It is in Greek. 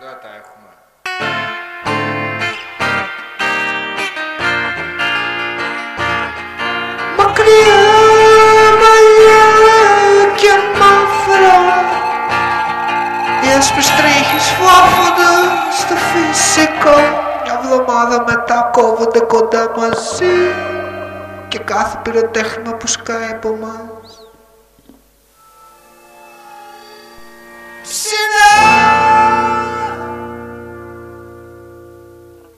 Τώρα τα έχουμε. Μακριά, μαλλιά και μαύρα. Οι άσπρες τρίχες φόβονται στο φυσικό. Μια βδομάδα μετά κόβονται κοντά μαζί. Και κάθε πυροτέχνημα που σκάει από μας